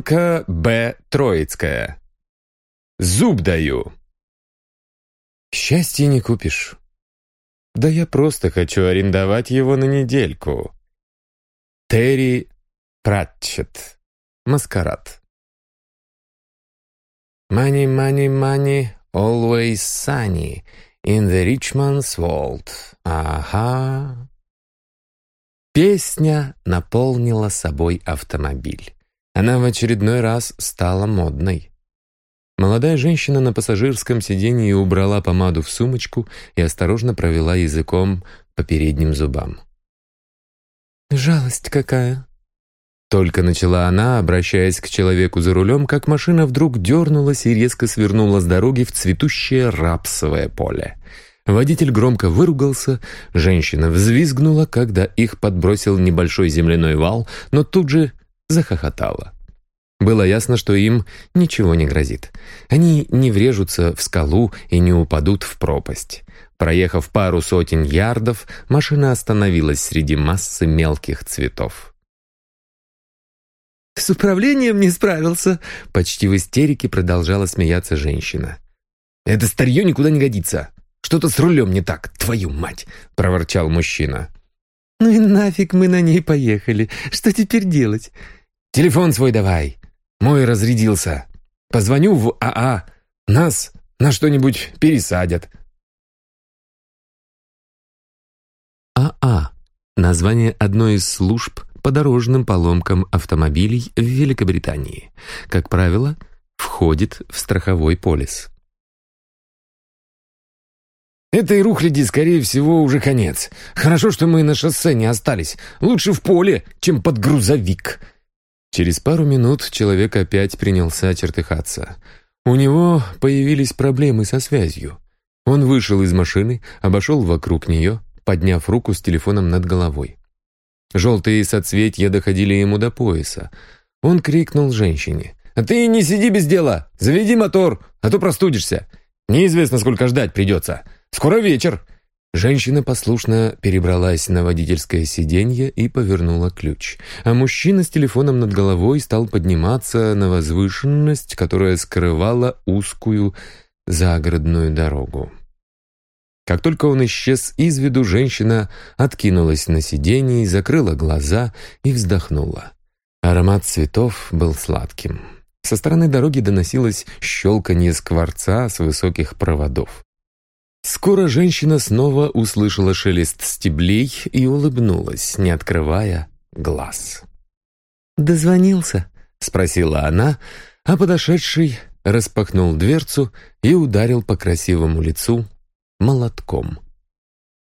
Анка Б. Троицкая. Зуб даю. Счастье не купишь. Да я просто хочу арендовать его на недельку. Терри Пратчет. Маскарад. Money, money, money, always sunny in the rich man's world. Ага. Песня наполнила собой автомобиль. Она в очередной раз стала модной. Молодая женщина на пассажирском сиденье убрала помаду в сумочку и осторожно провела языком по передним зубам. «Жалость какая!» Только начала она, обращаясь к человеку за рулем, как машина вдруг дернулась и резко свернула с дороги в цветущее рапсовое поле. Водитель громко выругался, женщина взвизгнула, когда их подбросил небольшой земляной вал, но тут же захохотала. Было ясно, что им ничего не грозит. Они не врежутся в скалу и не упадут в пропасть. Проехав пару сотен ярдов, машина остановилась среди массы мелких цветов. «С управлением не справился!» Почти в истерике продолжала смеяться женщина. «Это старье никуда не годится! Что-то с рулем не так, твою мать!» проворчал мужчина. «Ну и нафиг мы на ней поехали! Что теперь делать?» «Телефон свой давай!» Мой разрядился. Позвоню в АА. Нас на что-нибудь пересадят. АА. Название одной из служб по дорожным поломкам автомобилей в Великобритании. Как правило, входит в страховой полис. «Этой рухляди, скорее всего, уже конец. Хорошо, что мы на шоссе не остались. Лучше в поле, чем под грузовик», Через пару минут человек опять принялся чертыхаться. У него появились проблемы со связью. Он вышел из машины, обошел вокруг нее, подняв руку с телефоном над головой. Желтые соцветья доходили ему до пояса. Он крикнул женщине. «А ты не сиди без дела! Заведи мотор, а то простудишься! Неизвестно, сколько ждать придется! Скоро вечер!» Женщина послушно перебралась на водительское сиденье и повернула ключ, а мужчина с телефоном над головой стал подниматься на возвышенность, которая скрывала узкую загородную дорогу. Как только он исчез из виду, женщина откинулась на сиденье, закрыла глаза и вздохнула. Аромат цветов был сладким. Со стороны дороги доносилось щелканье скворца с высоких проводов. Скоро женщина снова услышала шелест стеблей и улыбнулась, не открывая глаз. «Дозвонился?» — спросила она, а подошедший распахнул дверцу и ударил по красивому лицу молотком.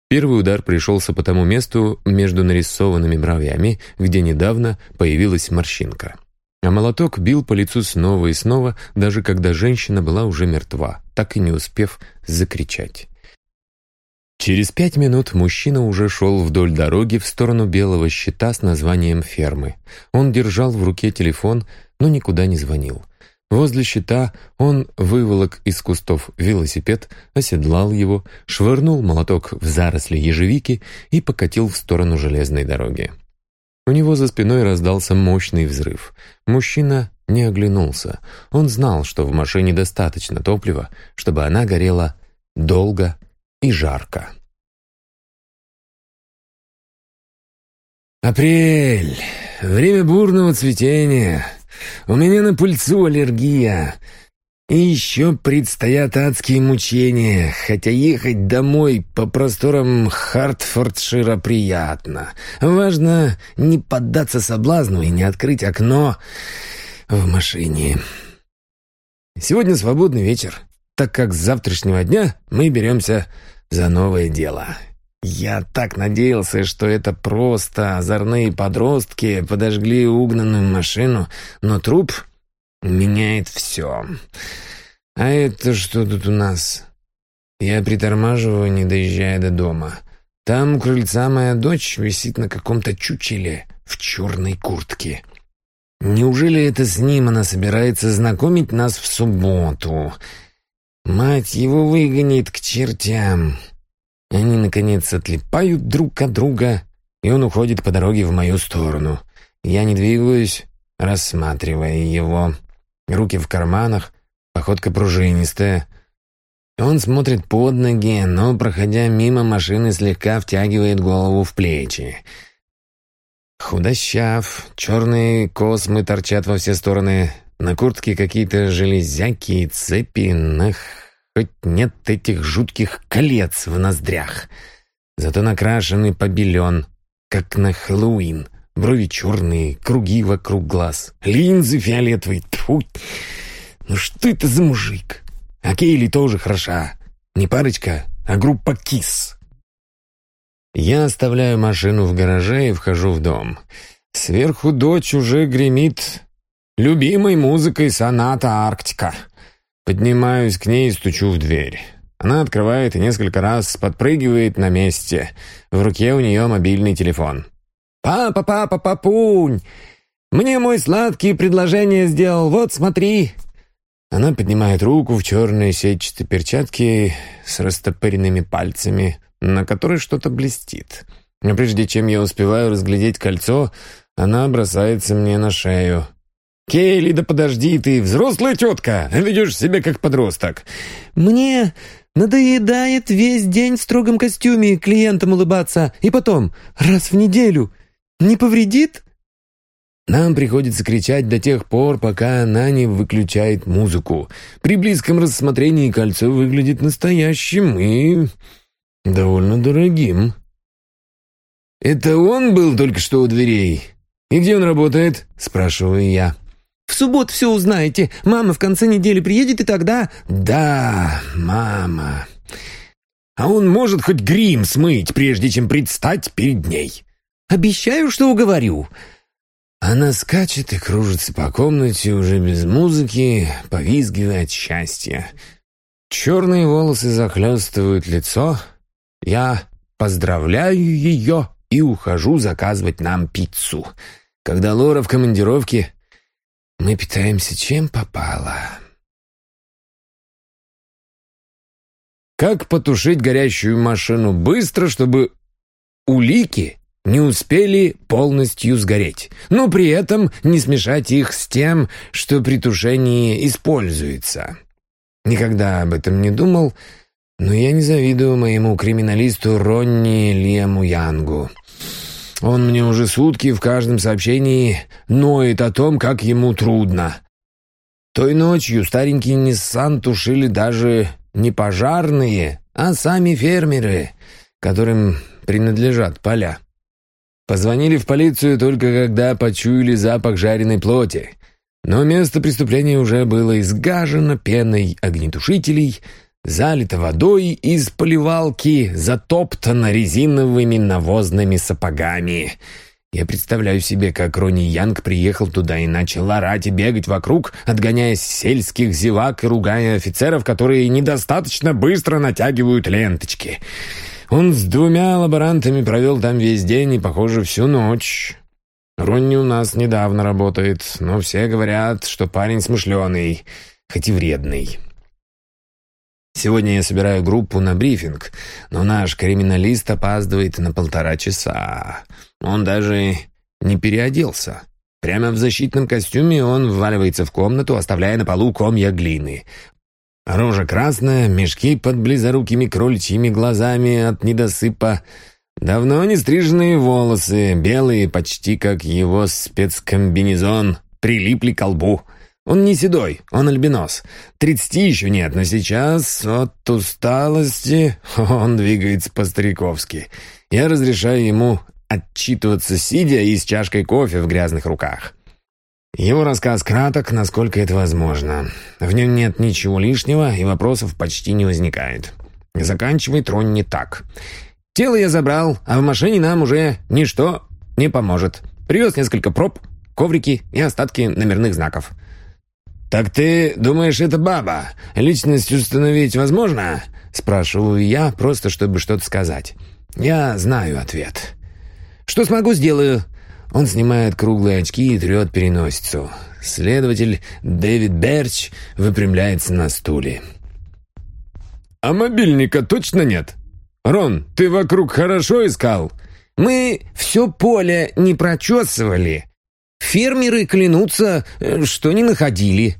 Первый удар пришелся по тому месту между нарисованными бровями, где недавно появилась морщинка. А молоток бил по лицу снова и снова, даже когда женщина была уже мертва, так и не успев закричать. Через пять минут мужчина уже шел вдоль дороги в сторону белого щита с названием фермы. Он держал в руке телефон, но никуда не звонил. Возле щита он выволок из кустов велосипед, оседлал его, швырнул молоток в заросли ежевики и покатил в сторону железной дороги. У него за спиной раздался мощный взрыв. Мужчина не оглянулся. Он знал, что в машине достаточно топлива, чтобы она горела долго и жарко. «Апрель! Время бурного цветения. У меня на пыльцу аллергия. И еще предстоят адские мучения, хотя ехать домой по просторам Хартфордшира приятно. Важно не поддаться соблазну и не открыть окно в машине. Сегодня свободный вечер, так как с завтрашнего дня мы беремся за новое дело. Я так надеялся, что это просто озорные подростки подожгли угнанную машину, но труп меняет все. А это что тут у нас? Я притормаживаю, не доезжая до дома. Там у крыльца моя дочь висит на каком-то чучеле в черной куртке. Неужели это с ним она собирается знакомить нас в субботу? Мать его выгонит к чертям. Они, наконец, отлипают друг от друга, и он уходит по дороге в мою сторону. Я не двигаюсь, рассматривая его. Руки в карманах, походка пружинистая. Он смотрит под ноги, но, проходя мимо машины, слегка втягивает голову в плечи. Худощав, черные космы торчат во все стороны, на куртке какие-то железяки и цепи, на хоть нет этих жутких колец в ноздрях. Зато накрашенный побелен, как на Хэллоуин. Брови черные, круги вокруг глаз, линзы фиолетовые. Тьфу! Ну что это за мужик? А Кейли тоже хороша. Не парочка, а группа КИС. Я оставляю машину в гараже и вхожу в дом. Сверху дочь уже гремит любимой музыкой соната «Арктика». Поднимаюсь к ней и стучу в дверь. Она открывает и несколько раз подпрыгивает на месте. В руке у нее мобильный телефон. «Папа, папа, папунь! Мне мой сладкий предложение сделал, вот смотри!» Она поднимает руку в черные сетчатые перчатки с растопыренными пальцами, на которой что-то блестит. Но прежде чем я успеваю разглядеть кольцо, она бросается мне на шею. «Кейли, да подожди ты, взрослая тетка, ведешь себя как подросток». «Мне надоедает весь день в строгом костюме клиентам улыбаться, и потом, раз в неделю. Не повредит?» Нам приходится кричать до тех пор, пока она не выключает музыку. При близком рассмотрении кольцо выглядит настоящим и довольно дорогим. «Это он был только что у дверей? И где он работает?» — спрашиваю я. «В субботу все узнаете. Мама в конце недели приедет, и тогда...» «Да, мама. А он может хоть грим смыть, прежде чем предстать перед ней?» «Обещаю, что уговорю». Она скачет и кружится по комнате уже без музыки, повизгивая от счастья. Черные волосы захлестывают лицо. Я поздравляю ее и ухожу заказывать нам пиццу. Когда Лора в командировке, мы питаемся чем попало. Как потушить горящую машину быстро, чтобы улики не успели полностью сгореть, но при этом не смешать их с тем, что при тушении используется. Никогда об этом не думал, но я не завидую моему криминалисту Ронни Лиаму Янгу. Он мне уже сутки в каждом сообщении ноет о том, как ему трудно. Той ночью старенький Ниссан тушили даже не пожарные, а сами фермеры, которым принадлежат поля. Позвонили в полицию только когда почуяли запах жареной плоти. Но место преступления уже было изгажено пеной огнетушителей, залито водой из поливалки, затоптано резиновыми навозными сапогами. Я представляю себе, как Ронни Янг приехал туда и начал орать и бегать вокруг, отгоняя сельских зевак и ругая офицеров, которые недостаточно быстро натягивают ленточки. Он с двумя лаборантами провел там весь день и, похоже, всю ночь. Ронни у нас недавно работает, но все говорят, что парень смышленый, хоть и вредный. Сегодня я собираю группу на брифинг, но наш криминалист опаздывает на полтора часа. Он даже не переоделся. Прямо в защитном костюме он вваливается в комнату, оставляя на полу комья глины. Рожа красная, мешки под близорукими кроличьими глазами от недосыпа. Давно не стриженные волосы, белые, почти как его спецкомбинезон, прилипли к лбу. Он не седой, он альбинос. Тридцати еще нет, но сейчас от усталости он двигается по-стариковски. Я разрешаю ему отчитываться, сидя и с чашкой кофе в грязных руках. Его рассказ краток, насколько это возможно. В нем нет ничего лишнего, и вопросов почти не возникает. Заканчивает Рон не так. «Тело я забрал, а в машине нам уже ничто не поможет. Привез несколько проб, коврики и остатки номерных знаков». «Так ты думаешь, это баба? Личность установить возможно?» Спрашиваю я, просто чтобы что-то сказать. Я знаю ответ. «Что смогу, сделаю. Он снимает круглые очки и трет переносицу. Следователь Дэвид Берч выпрямляется на стуле. «А мобильника точно нет? Рон, ты вокруг хорошо искал?» «Мы все поле не прочесывали. Фермеры клянутся, э, что не находили».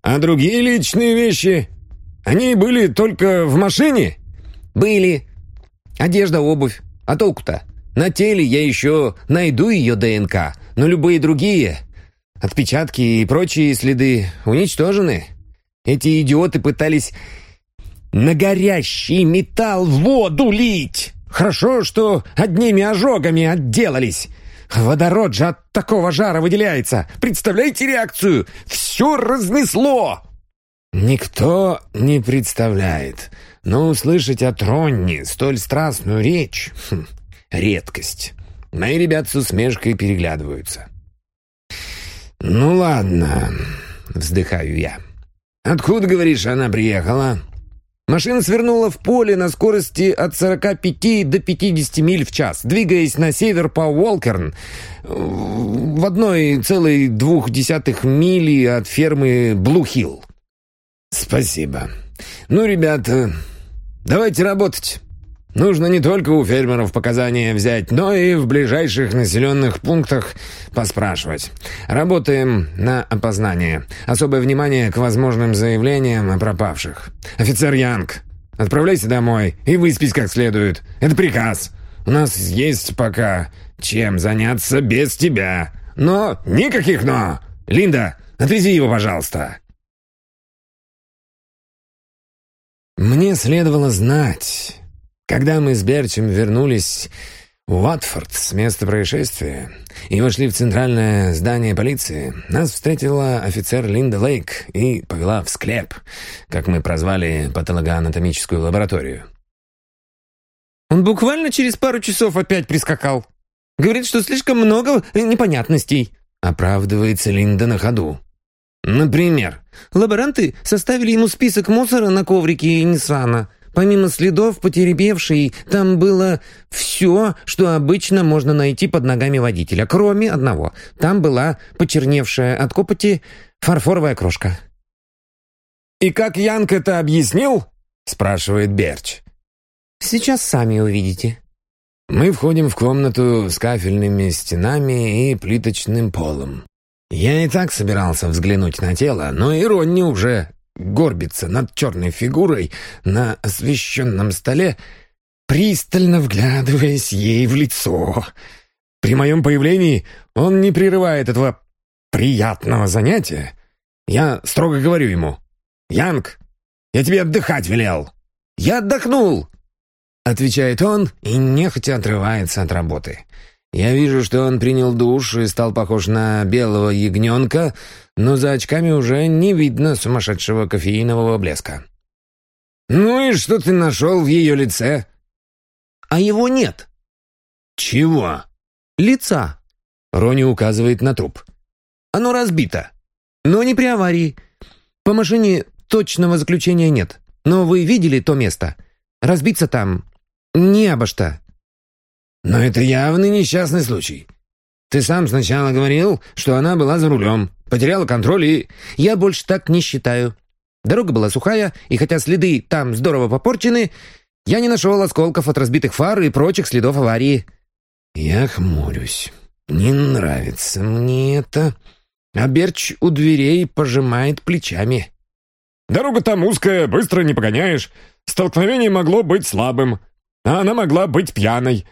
«А другие личные вещи? Они были только в машине?» «Были. Одежда, обувь. А толку-то? На теле я еще найду ее ДНК, но любые другие, отпечатки и прочие следы уничтожены. Эти идиоты пытались на горящий металл воду лить. Хорошо, что одними ожогами отделались. Водород же от такого жара выделяется. Представляете реакцию? Все разнесло!» «Никто не представляет. Но услышать от Ронни столь страстную речь хм, — редкость. Мои ребят с усмешкой переглядываются». «Ну ладно», — вздыхаю я. «Откуда, говоришь, она приехала?» Машина свернула в поле на скорости от 45 до 50 миль в час, двигаясь на север по Уолкерн в одной целой двух десятых мили от фермы Блухилл. «Спасибо. Ну, ребята, давайте работать. Нужно не только у фермеров показания взять, но и в ближайших населенных пунктах поспрашивать. Работаем на опознание. Особое внимание к возможным заявлениям о пропавших. Офицер Янг, отправляйся домой и выспись как следует. Это приказ. У нас есть пока чем заняться без тебя. Но никаких «но». Линда, отвези его, пожалуйста. Мне следовало знать, когда мы с Бертем вернулись в Уатфорд с места происшествия и вошли в центральное здание полиции, нас встретила офицер Линда Лейк и повела в склеп, как мы прозвали патологоанатомическую лабораторию. Он буквально через пару часов опять прискакал. Говорит, что слишком много непонятностей. Оправдывается Линда на ходу. Например, лаборанты составили ему список мусора на коврике Ниссана. Помимо следов потеребевшей, там было все, что обычно можно найти под ногами водителя, кроме одного. Там была почерневшая от копоти фарфоровая крошка. «И как Янг это объяснил?» — спрашивает Берч. «Сейчас сами увидите». Мы входим в комнату с кафельными стенами и плиточным полом. Я и так собирался взглянуть на тело, но и уже горбится над черной фигурой на освещенном столе, пристально вглядываясь ей в лицо. При моем появлении он не прерывает этого приятного занятия. Я строго говорю ему, «Янг, я тебе отдыхать велел». «Я отдохнул!» Отвечает он и нехотя отрывается от работы. Я вижу, что он принял душ и стал похож на белого ягненка, но за очками уже не видно сумасшедшего кофеинового блеска. «Ну и что ты нашел в ее лице?» «А его нет». «Чего?» «Лица». Рони указывает на труп. «Оно разбито. Но не при аварии. По машине точного заключения нет. Но вы видели то место? Разбиться там не обо что. Но это явный несчастный случай. Ты сам сначала говорил, что она была за рулем, потеряла контроль и... Я больше так не считаю. Дорога была сухая, и хотя следы там здорово попорчены, я не нашел осколков от разбитых фар и прочих следов аварии. Я хмурюсь. Не нравится мне это. А Берч у дверей пожимает плечами. Дорога там узкая, быстро не погоняешь. Столкновение могло быть слабым, а она могла быть пьяной.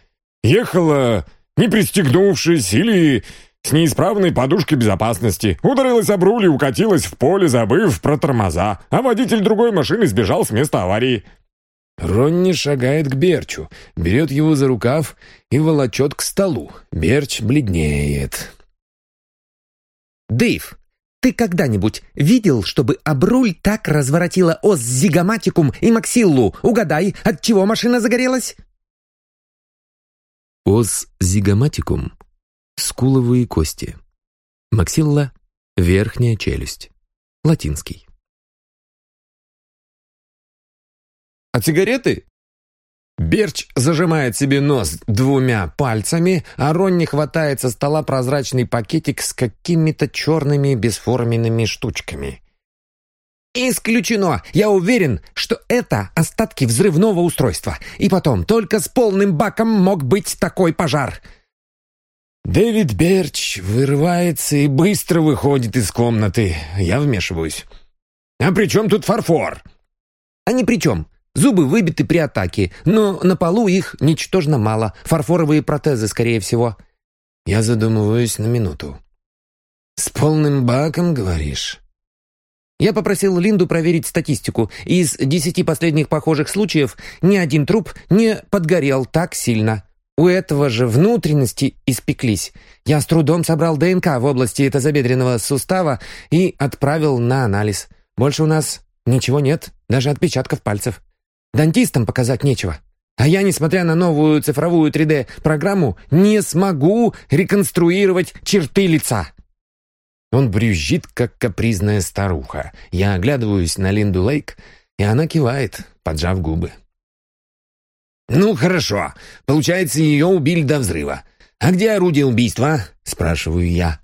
Ехала, не пристегнувшись, или с неисправной подушкой безопасности. Ударилась об руль и укатилась в поле, забыв про тормоза, а водитель другой машины сбежал с места аварии. Ронни шагает к Берчу, берет его за рукав и волочет к столу. Берч бледнеет. «Дэйв, ты когда-нибудь видел, чтобы Абруль так разворотила ос зигоматикум и максиллу? Угадай, от чего машина загорелась?» Ос зигоматикум – скуловые кости. Максилла – верхняя челюсть. Латинский. «А сигареты?» Берч зажимает себе нос двумя пальцами, а Ронни хватает со стола прозрачный пакетик с какими-то черными бесформенными штучками. «Исключено! Я уверен, что это остатки взрывного устройства. И потом, только с полным баком мог быть такой пожар!» Дэвид Берч вырывается и быстро выходит из комнаты. Я вмешиваюсь. «А при чем тут фарфор?» «А ни при чем. Зубы выбиты при атаке, но на полу их ничтожно мало. Фарфоровые протезы, скорее всего». Я задумываюсь на минуту. «С полным баком, говоришь?» Я попросил Линду проверить статистику. Из десяти последних похожих случаев ни один труп не подгорел так сильно. У этого же внутренности испеклись. Я с трудом собрал ДНК в области тазобедренного сустава и отправил на анализ. Больше у нас ничего нет, даже отпечатков пальцев. Дантистам показать нечего. А я, несмотря на новую цифровую 3D-программу, не смогу реконструировать черты лица. Он брюзжит, как капризная старуха. Я оглядываюсь на Линду Лейк, и она кивает, поджав губы. «Ну, хорошо. Получается, ее убили до взрыва. А где орудие убийства?» — спрашиваю я.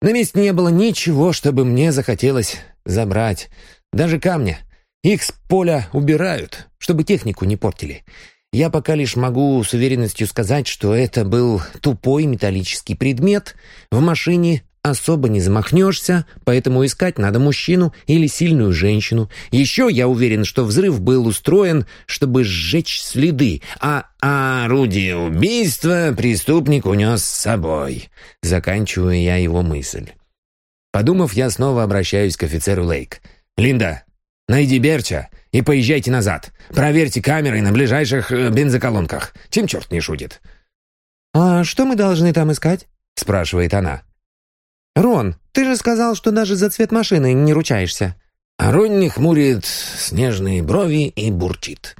На месте не было ничего, чтобы мне захотелось забрать. Даже камня. Их с поля убирают, чтобы технику не портили. Я пока лишь могу с уверенностью сказать, что это был тупой металлический предмет в машине особо не замахнешься, поэтому искать надо мужчину или сильную женщину. Еще я уверен, что взрыв был устроен, чтобы сжечь следы, а орудие убийства преступник унес с собой. Заканчиваю я его мысль. Подумав, я снова обращаюсь к офицеру Лейк. «Линда, найди Берча и поезжайте назад. Проверьте камеры на ближайших э, бензоколонках. Чем черт не шутит?» «А что мы должны там искать?» — спрашивает она. «Рон, ты же сказал, что даже за цвет машины не ручаешься». А Ронни хмурит снежные брови и бурчит.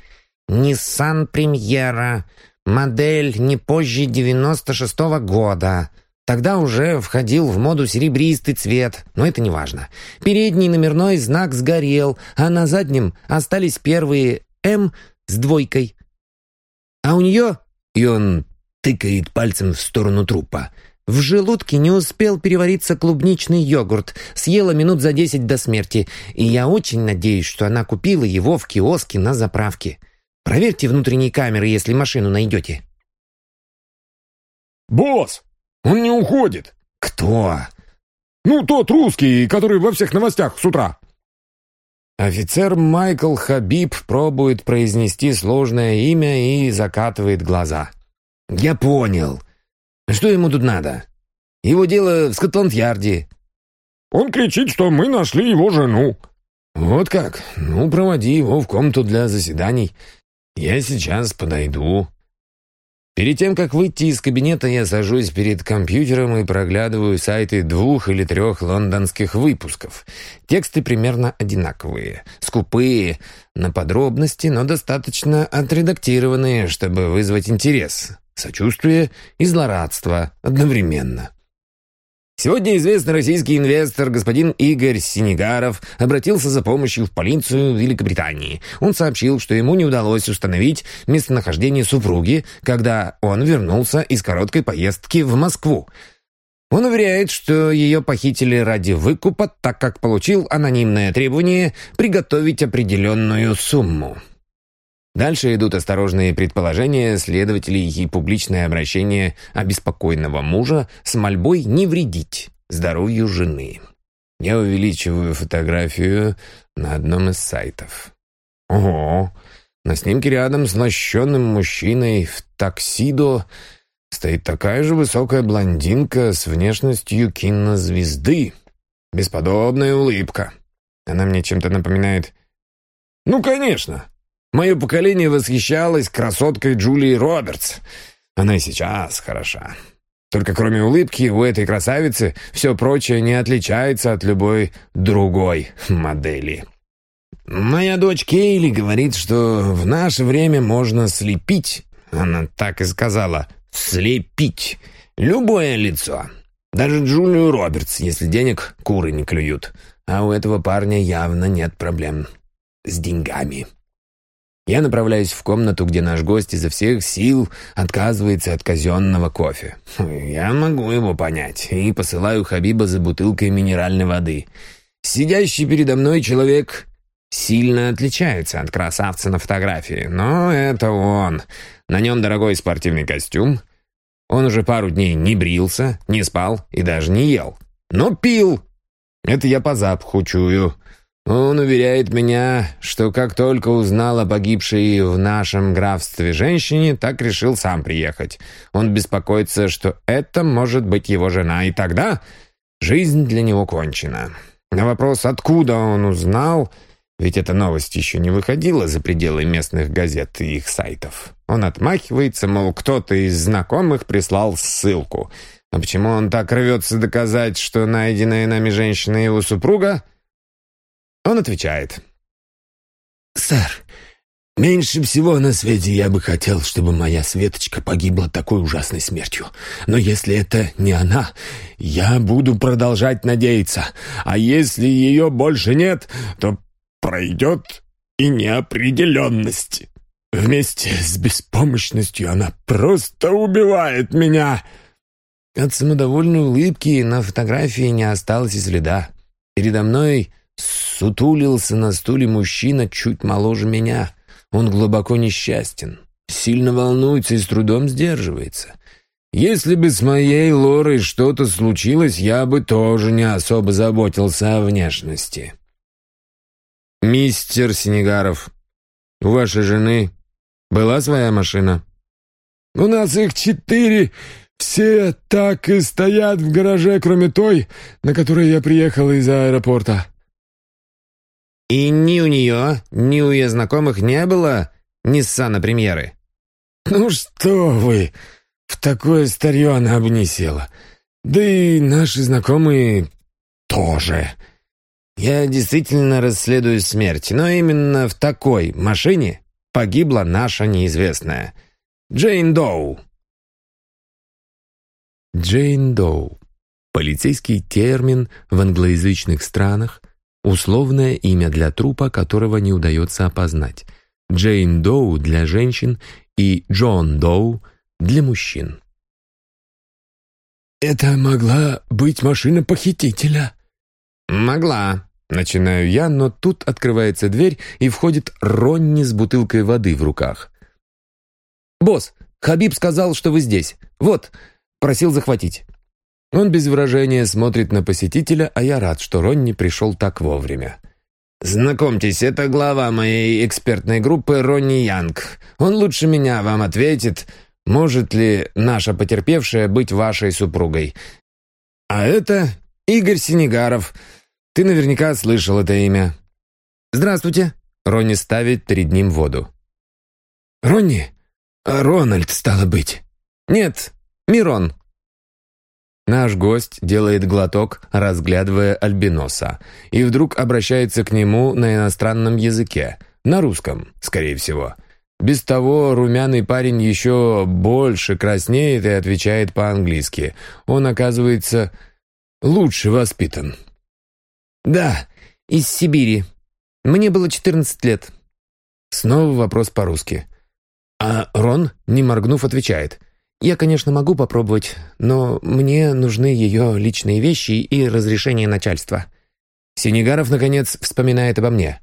«Ниссан Премьера. Модель не позже девяносто шестого года. Тогда уже входил в моду серебристый цвет, но это не важно. Передний номерной знак сгорел, а на заднем остались первые «М» с двойкой. А у нее...» И он тыкает пальцем в сторону трупа. В желудке не успел перевариться клубничный йогурт, съела минут за десять до смерти, и я очень надеюсь, что она купила его в киоске на заправке. Проверьте внутренние камеры, если машину найдете». «Босс, он не уходит». «Кто?» «Ну, тот русский, который во всех новостях с утра». Офицер Майкл Хабиб пробует произнести сложное имя и закатывает глаза. «Я понял. Что ему тут надо? Его дело в Скотланд-Ярде». «Он кричит, что мы нашли его жену». «Вот как? Ну, проводи его в комнату для заседаний. Я сейчас подойду». Перед тем, как выйти из кабинета, я сажусь перед компьютером и проглядываю сайты двух или трех лондонских выпусков. Тексты примерно одинаковые, скупые на подробности, но достаточно отредактированные, чтобы вызвать интерес сочувствие и злорадство одновременно. Сегодня известный российский инвестор господин Игорь Синегаров обратился за помощью в полицию Великобритании. Он сообщил, что ему не удалось установить местонахождение супруги, когда он вернулся из короткой поездки в Москву. Он уверяет, что ее похитили ради выкупа, так как получил анонимное требование приготовить определенную сумму. Дальше идут осторожные предположения следователей и публичное обращение обеспокоенного мужа с мольбой не вредить здоровью жены. Я увеличиваю фотографию на одном из сайтов. Ого! На снимке рядом с лощенным мужчиной в таксидо стоит такая же высокая блондинка с внешностью кинозвезды. Бесподобная улыбка. Она мне чем-то напоминает... «Ну, конечно, Мое поколение восхищалось красоткой Джулии Робертс. Она и сейчас хороша. Только кроме улыбки у этой красавицы все прочее не отличается от любой другой модели. Моя дочь Кейли говорит, что в наше время можно слепить, она так и сказала, слепить любое лицо. Даже Джулию Робертс, если денег куры не клюют. А у этого парня явно нет проблем с деньгами. Я направляюсь в комнату, где наш гость изо всех сил отказывается от казенного кофе. Я могу его понять, и посылаю Хабиба за бутылкой минеральной воды. Сидящий передо мной человек сильно отличается от красавца на фотографии, но это он. На нем дорогой спортивный костюм, Он уже пару дней не брился, не спал и даже не ел. Но пил. Это я по запаху чую. Он уверяет меня, что как только узнал о погибшей в нашем графстве женщине, так решил сам приехать. Он беспокоится, что это может быть его жена, и тогда жизнь для него кончена. На вопрос, откуда он узнал, ведь эта новость еще не выходила за пределы местных газет и их сайтов. Он отмахивается, мол, кто-то из знакомых прислал ссылку. А почему он так рвется доказать, что найденная нами женщина его супруга? Он отвечает. «Сэр, меньше всего на свете я бы хотел, чтобы моя Светочка погибла такой ужасной смертью. Но если это не она, я буду продолжать надеяться. А если ее больше нет, то пройдет и неопределенность. Вместе с беспомощностью она просто убивает меня». От самодовольной улыбки на фотографии не осталось и следа. Передо мной Сутулился на стуле мужчина чуть моложе меня. Он глубоко несчастен, сильно волнуется и с трудом сдерживается. Если бы с моей Лорой что-то случилось, я бы тоже не особо заботился о внешности. «Мистер Синегаров, у вашей жены была своя машина?» «У нас их четыре. Все так и стоят в гараже, кроме той, на которой я приехал из аэропорта». И ни у нее, ни у ее знакомых не было Ниссана премьеры. «Ну что вы, в такое старье она обнесела. Да и наши знакомые тоже». Я действительно расследую смерть, но именно в такой машине погибла наша неизвестная. Джейн Доу. Джейн Доу. Полицейский термин в англоязычных странах, Условное имя для трупа, которого не удается опознать. Джейн Доу для женщин и Джон Доу для мужчин. «Это могла быть машина похитителя?» «Могла», Начинаю я, но тут открывается дверь, и входит Ронни с бутылкой воды в руках. «Босс, Хабиб сказал, что вы здесь. Вот, просил захватить». Он без выражения смотрит на посетителя, а я рад, что Ронни пришел так вовремя. «Знакомьтесь, это глава моей экспертной группы Ронни Янг. Он лучше меня вам ответит, может ли наша потерпевшая быть вашей супругой. А это Игорь Синегаров. Ты наверняка слышал это имя». «Здравствуйте». Ронни ставит перед ним воду. «Ронни? Рональд, стало быть?» «Нет, Мирон». Наш гость делает глоток, разглядывая альбиноса, и вдруг обращается к нему на иностранном языке, на русском, скорее всего. Без того румяный парень еще больше краснеет и отвечает по-английски. Он, оказывается, лучше воспитан. «Да, из Сибири. Мне было 14 лет». Снова вопрос по-русски. А Рон, не моргнув, отвечает – я, конечно, могу попробовать, но мне нужны ее личные вещи и разрешение начальства». Синегаров, наконец, вспоминает обо мне.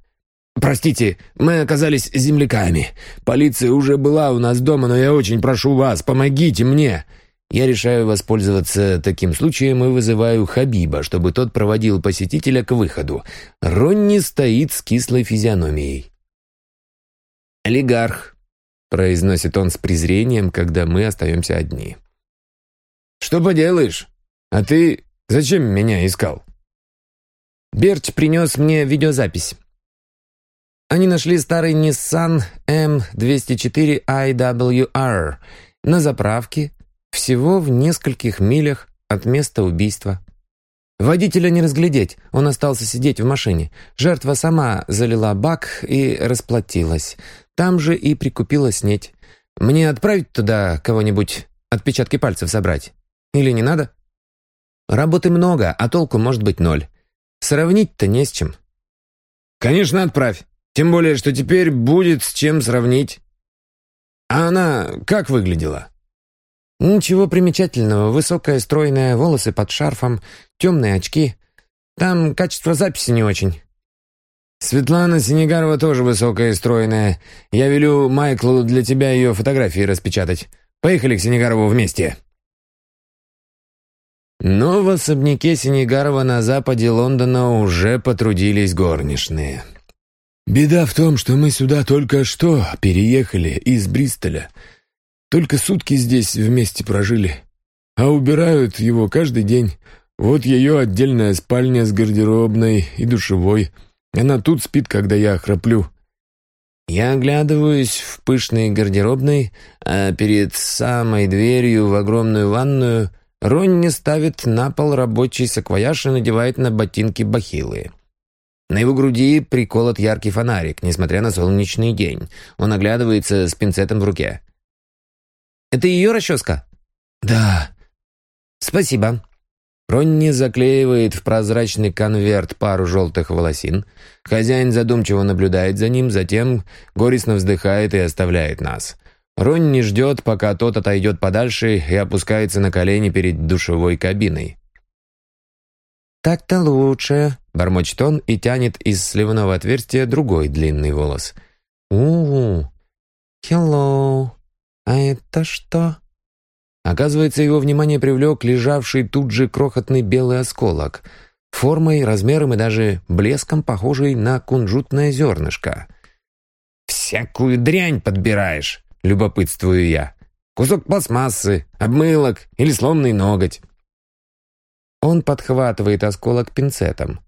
«Простите, мы оказались земляками. Полиция уже была у нас дома, но я очень прошу вас, помогите мне!» Я решаю воспользоваться таким случаем и вызываю Хабиба, чтобы тот проводил посетителя к выходу. Ронни стоит с кислой физиономией. «Олигарх», произносит он с презрением, когда мы остаемся одни. «Что поделаешь? А ты зачем меня искал?» Берч принес мне видеозапись. Они нашли старый Nissan M204IWR на заправке всего в нескольких милях от места убийства. Водителя не разглядеть, он остался сидеть в машине. Жертва сама залила бак и расплатилась. Там же и прикупила снеть. Мне отправить туда кого-нибудь отпечатки пальцев собрать? Или не надо? Работы много, а толку может быть ноль. Сравнить-то не с чем. Конечно, отправь. Тем более, что теперь будет с чем сравнить. А она как выглядела? Ничего примечательного. Высокая, стройная, волосы под шарфом, темные очки. Там качество записи не очень. Светлана Синегарова тоже высокая и стройная. Я велю Майклу для тебя ее фотографии распечатать. Поехали к Синегарову вместе». Но в особняке Синегарова на западе Лондона уже потрудились горничные. «Беда в том, что мы сюда только что переехали из Бристоля. Только сутки здесь вместе прожили, а убирают его каждый день. Вот ее отдельная спальня с гардеробной и душевой. Она тут спит, когда я храплю. Я оглядываюсь в пышной гардеробной, а перед самой дверью в огромную ванную Ронни ставит на пол рабочий саквояж и надевает на ботинки бахилы. На его груди приколот яркий фонарик, несмотря на солнечный день. Он оглядывается с пинцетом в руке. «Это ее расческа?» «Да». «Спасибо». Ронни заклеивает в прозрачный конверт пару желтых волосин. Хозяин задумчиво наблюдает за ним, затем горестно вздыхает и оставляет нас. Ронни ждет, пока тот отойдет подальше и опускается на колени перед душевой кабиной. «Так-то лучше», — бормочет он и тянет из сливного отверстия другой длинный волос. у у хеллоу, а это что?» Оказывается, его внимание привлек лежавший тут же крохотный белый осколок, формой, размером и даже блеском похожий на кунжутное зернышко. «Всякую дрянь подбираешь», — любопытствую я. «Кусок пластмассы, обмылок или сломанный ноготь». Он подхватывает осколок пинцетом.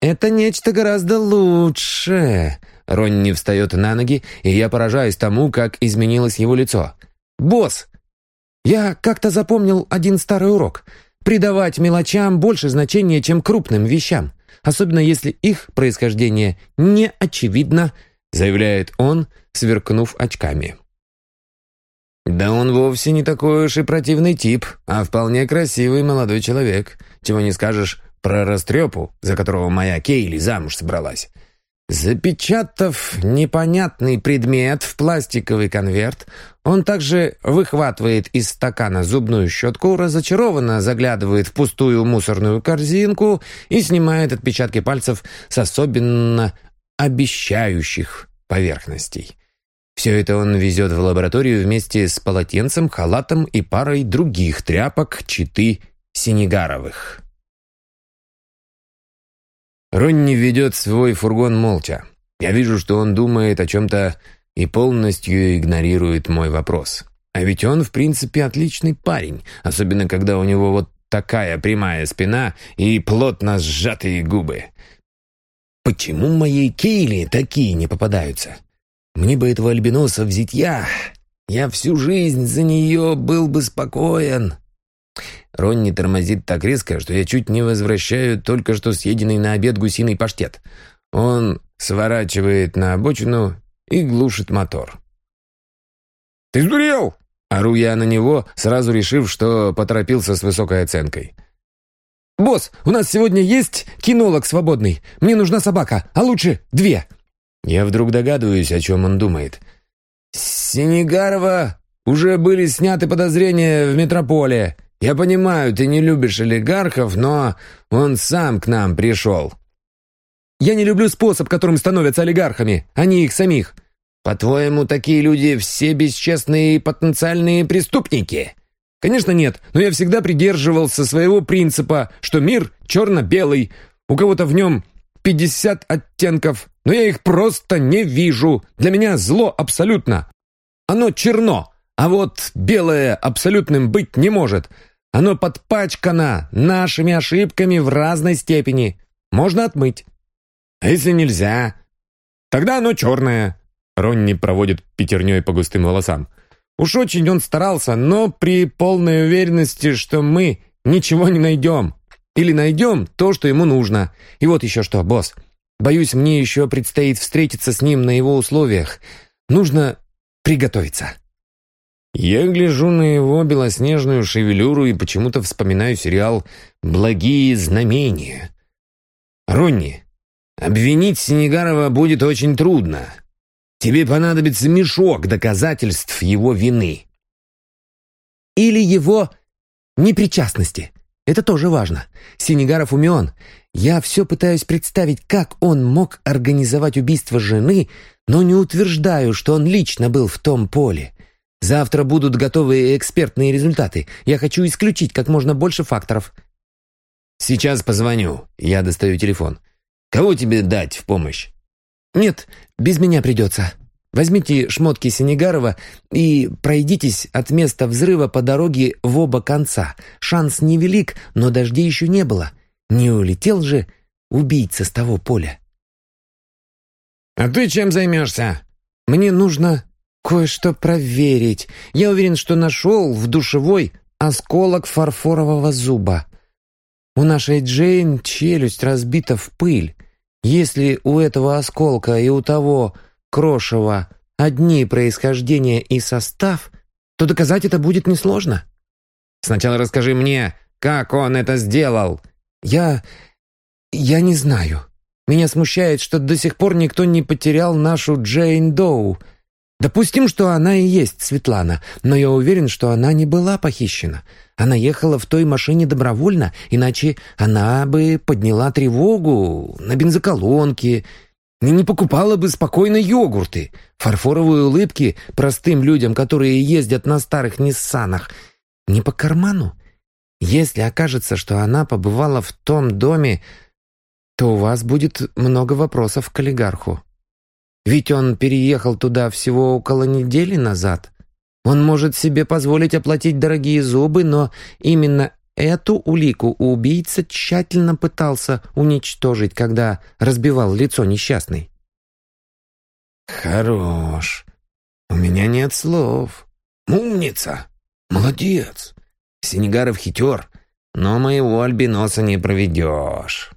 «Это нечто гораздо лучшее!» Ронни встает на ноги, и я поражаюсь тому, как изменилось его лицо. «Босс, я как-то запомнил один старый урок. Придавать мелочам больше значения, чем крупным вещам, особенно если их происхождение не очевидно, заявляет он, сверкнув очками. Да он вовсе не такой уж и противный тип, а вполне красивый молодой человек. Чего не скажешь про растрепу, за которого моя Кейли замуж собралась. Запечатав непонятный предмет в пластиковый конверт, он также выхватывает из стакана зубную щетку, разочарованно заглядывает в пустую мусорную корзинку и снимает отпечатки пальцев с особенно обещающих поверхностей. Все это он везет в лабораторию вместе с полотенцем, халатом и парой других тряпок читы Синегаровых. Ронни ведет свой фургон молча. Я вижу, что он думает о чем-то и полностью игнорирует мой вопрос. А ведь он, в принципе, отличный парень, особенно когда у него вот такая прямая спина и плотно сжатые губы. Почему моей Кейли такие не попадаются? Мне бы этого альбиноса взять я. Я всю жизнь за нее был бы спокоен. Ронни тормозит так резко, что я чуть не возвращаю только что съеденный на обед гусиный паштет. Он сворачивает на обочину и глушит мотор. «Ты сдурел?» Ору я на него, сразу решив, что поторопился с высокой оценкой. «Босс, у нас сегодня есть кинолог свободный. Мне нужна собака, а лучше две». Я вдруг догадываюсь, о чем он думает. «Синегарова уже были сняты подозрения в метрополе. Я понимаю, ты не любишь олигархов, но он сам к нам пришел». «Я не люблю способ, которым становятся олигархами, а не их самих». «По-твоему, такие люди все бесчестные и потенциальные преступники?» «Конечно нет, но я всегда придерживался своего принципа, что мир черно-белый. У кого-то в нем 50 оттенков, но я их просто не вижу. Для меня зло абсолютно. Оно черно, а вот белое абсолютным быть не может. Оно подпачкано нашими ошибками в разной степени. Можно отмыть. А если нельзя? Тогда оно черное. Ронни проводит пятерней по густым волосам. Уж очень он старался, но при полной уверенности, что мы ничего не найдем. Или найдем то, что ему нужно. И вот еще что, босс. Боюсь, мне еще предстоит встретиться с ним на его условиях. Нужно приготовиться. Я гляжу на его белоснежную шевелюру и почему-то вспоминаю сериал «Благие знамения». «Ронни, обвинить Синегарова будет очень трудно. Тебе понадобится мешок доказательств его вины». «Или его непричастности. Это тоже важно. Синегаров умен. Я все пытаюсь представить, как он мог организовать убийство жены, но не утверждаю, что он лично был в том поле. Завтра будут готовы экспертные результаты. Я хочу исключить как можно больше факторов». «Сейчас позвоню». Я достаю телефон. «Кого тебе дать в помощь?» «Нет, без меня придется. Возьмите шмотки Сенегарова и пройдитесь от места взрыва по дороге в оба конца. Шанс невелик, но дождей еще не было. Не улетел же убийца с того поля». «А ты чем займешься?» «Мне нужно кое-что проверить. Я уверен, что нашел в душевой осколок фарфорового зуба. У нашей Джейн челюсть разбита в пыль. Если у этого осколка и у того крошева одни происхождение и состав, то доказать это будет несложно. Сначала расскажи мне, как он это сделал. Я... я не знаю. Меня смущает, что до сих пор никто не потерял нашу Джейн Доу — Допустим, что она и есть Светлана, но я уверен, что она не была похищена. Она ехала в той машине добровольно, иначе она бы подняла тревогу на бензоколонке и не покупала бы спокойно йогурты. Фарфоровые улыбки простым людям, которые ездят на старых Ниссанах, не по карману. Если окажется, что она побывала в том доме, то у вас будет много вопросов к олигарху. Ведь он переехал туда всего около недели назад. Он может себе позволить оплатить дорогие зубы, но именно эту улику убийца тщательно пытался уничтожить, когда разбивал лицо несчастной. «Хорош. У меня нет слов. Умница. Молодец. Синегаров хитер, но моего альбиноса не проведешь».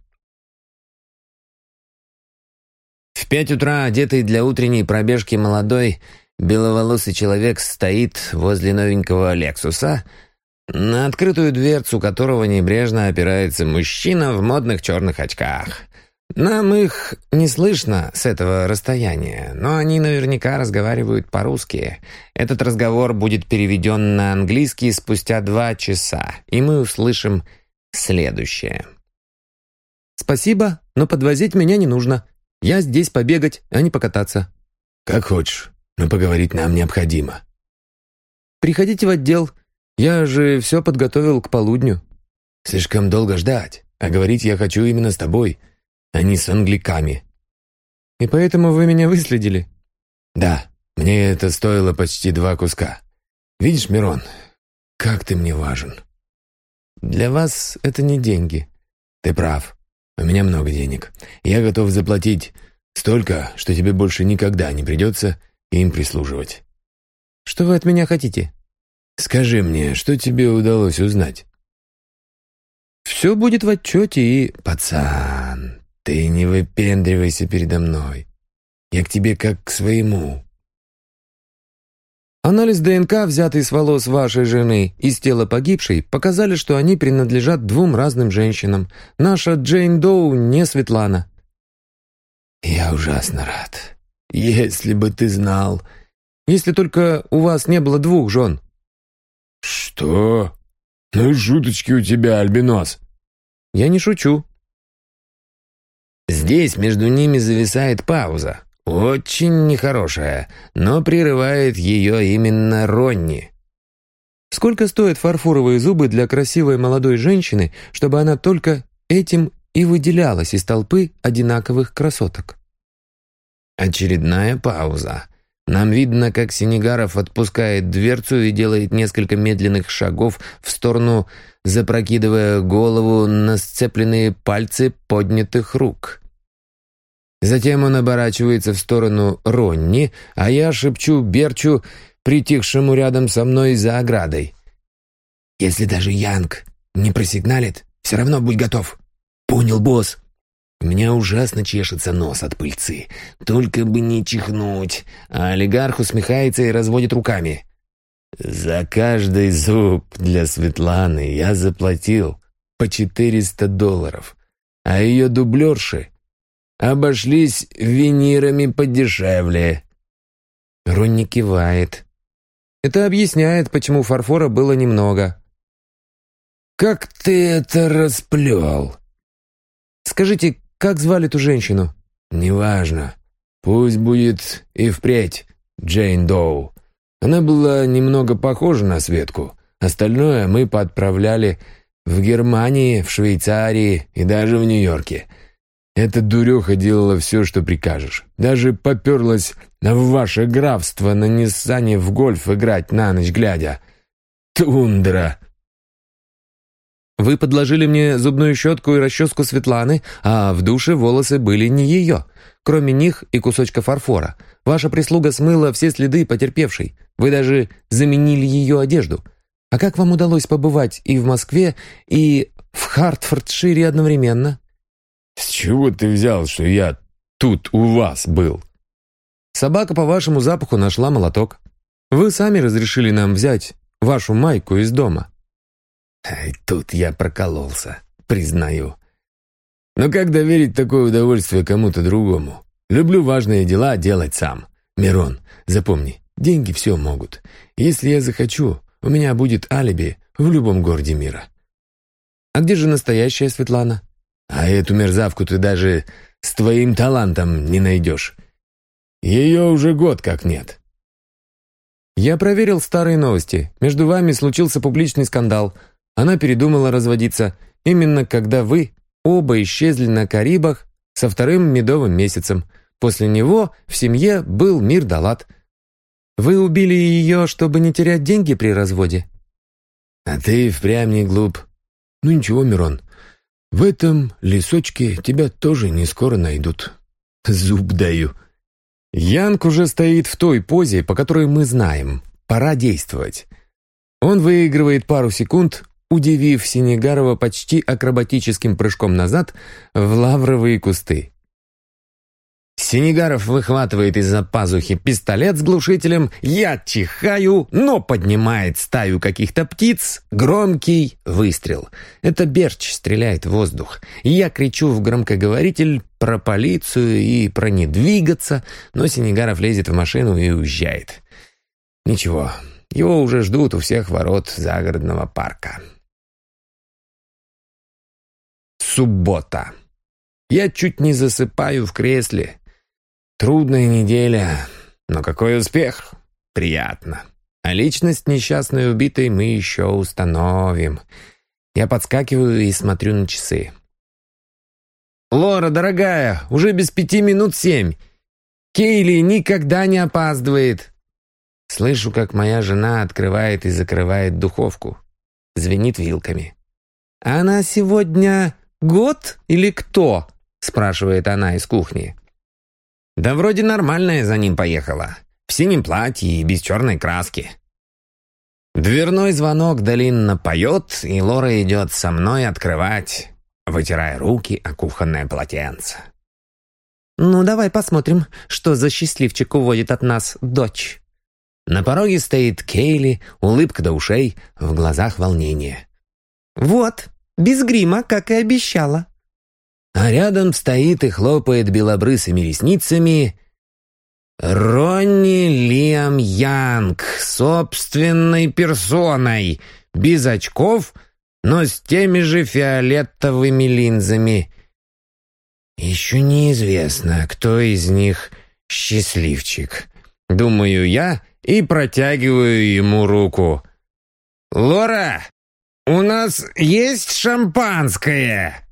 Пять утра, одетый для утренней пробежки молодой, беловолосый человек стоит возле новенького «Лексуса», на открытую дверцу которого небрежно опирается мужчина в модных черных очках. Нам их не слышно с этого расстояния, но они наверняка разговаривают по-русски. Этот разговор будет переведен на английский спустя два часа, и мы услышим следующее. «Спасибо, но подвозить меня не нужно. Я здесь побегать, а не покататься». «Как хочешь, но поговорить нам необходимо». «Приходите в отдел. Я же все подготовил к полудню». «Слишком долго ждать, а говорить я хочу именно с тобой, а не с англиками». «И поэтому вы меня выследили?» «Да, мне это стоило почти два куска. Видишь, Мирон, как ты мне важен». «Для вас это не деньги». «Ты прав. У меня много денег. Я готов заплатить столько, что тебе больше никогда не придется им прислуживать». «Что вы от меня хотите?» «Скажи мне, что тебе удалось узнать?» «Все будет в отчете и...» «Пацан, ты не выпендривайся передо мной. Я к тебе как к своему. Анализ ДНК, взятый с волос вашей жены из тела погибшей, показали, что они принадлежат двум разным женщинам. Наша Джейн Доу не Светлана. Я ужасно рад. Если бы ты знал... Если только у вас не было двух жен. Что? Ну и шуточки у тебя, Альбинос. Я не шучу. Здесь между ними зависает пауза. Очень нехорошая, но прерывает ее именно Ронни. Сколько стоят фарфоровые зубы для красивой молодой женщины, чтобы она только этим и выделялась из толпы одинаковых красоток? Очередная пауза. Нам видно, как Синегаров отпускает дверцу и делает несколько медленных шагов в сторону, запрокидывая голову на сцепленные пальцы поднятых рук. Затем он оборачивается в сторону Ронни, а я шепчу Берчу, притихшему рядом со мной за оградой. «Если даже Янг не просигналит, все равно будь готов». «Понял, босс». У меня ужасно чешется нос от пыльцы. Только бы не чихнуть. А олигарх усмехается и разводит руками. За каждый зуб для Светланы я заплатил по 400 долларов. А ее дублерши обошлись винирами подешевле». Ронни кивает. Это объясняет, почему фарфора было немного. «Как ты это расплел?» «Скажите, как звали ту женщину?» «Неважно. Пусть будет и впредь Джейн Доу. Она была немного похожа на Светку. Остальное мы подправляли в Германии, в Швейцарии и даже в Нью-Йорке. Эта дуреха делала все, что прикажешь. Даже поперлась в ваше графство на Ниссане в гольф играть на ночь глядя. Тундра!» «Вы подложили мне зубную щетку и расческу Светланы, а в душе волосы были не ее. Кроме них и кусочка фарфора. Ваша прислуга смыла все следы потерпевшей. Вы даже заменили ее одежду. А как вам удалось побывать и в Москве, и в Хартфордшире одновременно?» «С чего ты взял, что я тут у вас был?» «Собака по вашему запаху нашла молоток. Вы сами разрешили нам взять вашу майку из дома». Ай, тут я прокололся, признаю. Но как доверить такое удовольствие кому-то другому? Люблю важные дела делать сам. Мирон, запомни, деньги все могут. Если я захочу, у меня будет алиби в любом городе мира. А где же настоящая Светлана? А эту мерзавку ты даже с твоим талантом не найдешь. Ее уже год как нет. Я проверил старые новости. Между вами случился публичный скандал. Она передумала разводиться, именно когда вы оба исчезли на Карибах со вторым медовым месяцем. После него в семье был мир да лад. Вы убили ее, чтобы не терять деньги при разводе? А ты впрямь не глуп. Ну ничего, Мирон, в этом лесочке тебя тоже не скоро найдут. Зуб даю. Янг уже стоит в той позе, по которой мы знаем. Пора действовать. Он выигрывает пару секунд, удивив Синегарова почти акробатическим прыжком назад в лавровые кусты. Синегаров выхватывает из-за пазухи пистолет с глушителем, я чихаю, но поднимает стаю каких-то птиц, громкий выстрел. Это Берч стреляет в воздух. Я кричу в громкоговоритель про полицию и про не двигаться, но Синегаров лезет в машину и уезжает. Ничего, его уже ждут у всех ворот загородного парка. Суббота. Я чуть не засыпаю в кресле. Трудная неделя, но какой успех! Приятно. А личность несчастной убитой мы еще установим. Я подскакиваю и смотрю на часы. «Лора, дорогая, уже без пяти минут семь. Кейли никогда не опаздывает». Слышу, как моя жена открывает и закрывает духовку. Звенит вилками. «Она сегодня год или кто?» спрашивает она из кухни. Да вроде нормальная за ним поехала. В синем платье и без черной краски. Дверной звонок долинно поет, и Лора идет со мной открывать, вытирая руки о кухонное полотенце. «Ну, давай посмотрим, что за счастливчик уводит от нас дочь». На пороге стоит Кейли, улыбка до ушей, в глазах волнение. «Вот, без грима, как и обещала», а рядом стоит и хлопает белобрысыми ресницами Ронни Лиам Янг собственной персоной, без очков, но с теми же фиолетовыми линзами. Еще неизвестно, кто из них счастливчик. Думаю я и протягиваю ему руку. «Лора, у нас есть шампанское?»